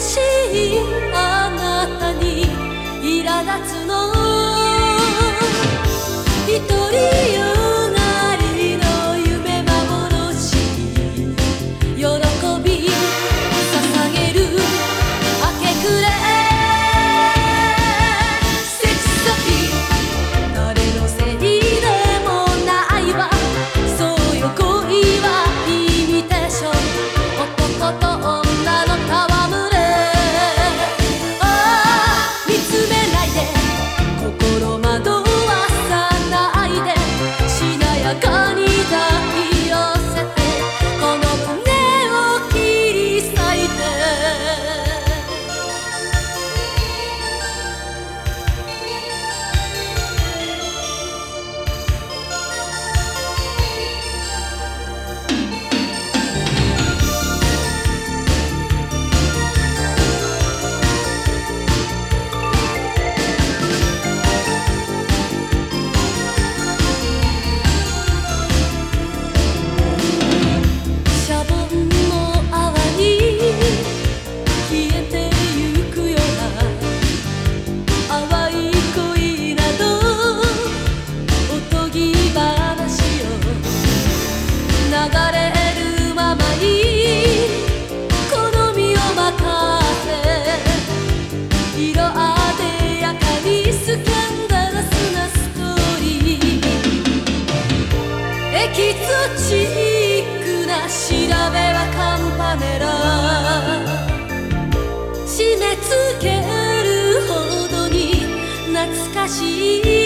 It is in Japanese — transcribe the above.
しいあなたに苛立つのれるままに好みを任せ色あでやかにスキャンダラスなストーリーエキゾチックな調べはカンパネラ締め付けるほどに懐かしい